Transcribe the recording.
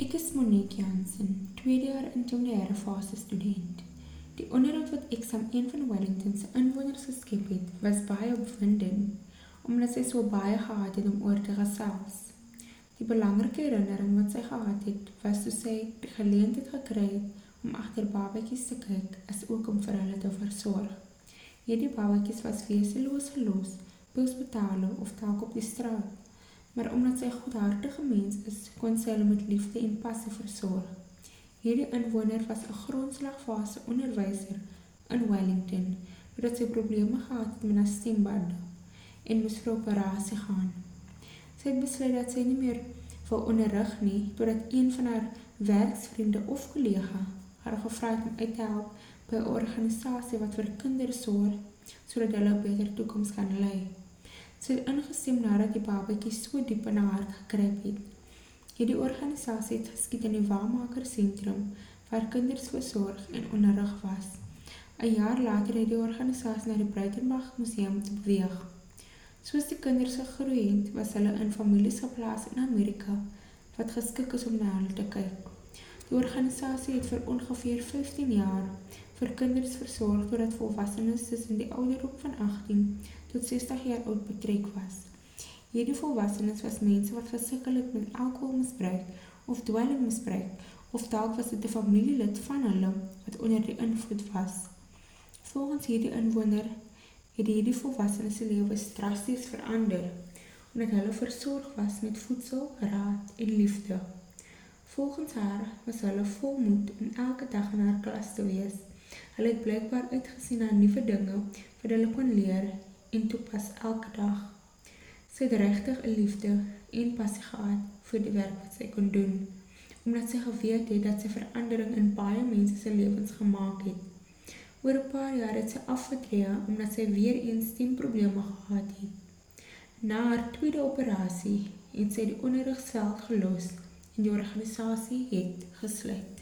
Ek is Monique Jansen, tweede jaar intermediaire fase student. Die onderhoud wat ek saam een van Wellington se inwoners geskep het, was baie opwindend omdat sy so baie gehad het om oor te gesels. Die belangrike herinnering wat sy gehad het, was toe sy die geleentheid gekry het om agter babatjies te kyk, as ook om vir hulle te versorg. Hierdie babatjies was wesenloos gelos, hospitale of dalk op die straat maar omdat sy 'n goedhartige mens is, kon sy hulle met liefde en passie versorg. Hierdie inwoner was 'n grondslagfase onderwyser in Wellington, omdat sy probleme gehad het met haar stembande en moes vir operasie gaan. Sy het besluit dat sy nie meer wil onderrig nie, totdat een van haar werksvriende of kollega haar gevra het om uit te help by 'n organisasie wat vir kinders sorg sodat hulle 'n beter toekoms kan lei. Het ingestem nadat die babatjie so diep in haar hart gekruip het. Hierdie organisasie het geskiet in die Waalmaker sentrum waar kinders versorg en onderrig was. 'n Jaar later het die organisasie na die Breitenberg Museum te beweeg. Soos die kinders gegroei het, was hulle in families geplaas in Amerika wat geskik is om na hulle te kyk. Die organisasie het vir ongeveer 15 jaar vir kinders versorg totdat volwassenes tussen die ouderdom van 18 tot 60 jaar oud betrek was. Hierdie volwassenes was mense wat gesukkel het met alkoholmisbruik of dwelmmisbruik of dalk was dit 'n familielid van hulle wat onder die invloed was. Volgens hierdie inwoner het hierdie volwassenes se lewe drasties verander omdat hulle versorg was met voedsel, raad en liefde. Volgens haar was hulle volmoed om elke dag in haar klas te wees. Hulle het blykbaar uitgesien na nuwe dinge wat hulle kon leer en toepas elke dag. Sy het regtig 'n liefde en passie gehad vir die werk wat sy kon doen, omdat sy geweet het dat sy verandering in baie mense se lewens gemaak het. Oor 'n paar jaar het sy afgetree omdat sy weer eens stemprobleme gehad het. Na haar tweede operasie het sy die onderrigsveld gelos en die organisasie het gesluit.